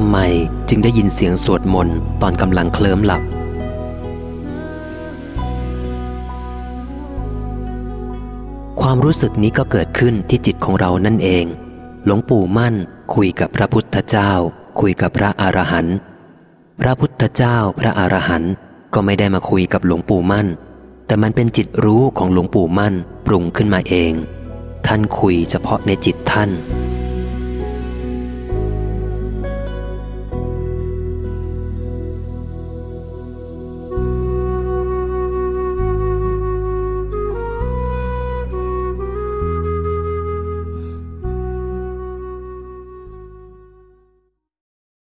ทำไมจึงได้ยินเสียงสวดมนต์ตอนกำลังเคลิ้มหลับ ความรู้สึกนี้ก็เกิดขึ้นที่จิตของเรานั่นเอง หลวงปู่มั่นคุยกับพระพุทธเจ้า คุยกับพระอรหันต์พระพุทธเจ้าพระอรหันต์ก็ไม่ได้มาคุยกับหลวงปู่มั่น แต่มันเป็นจิตรู้ของหลวงปู่มั่นปรุงขึ้นมาเอง ท่านคุยเฉพาะในจิตท่าน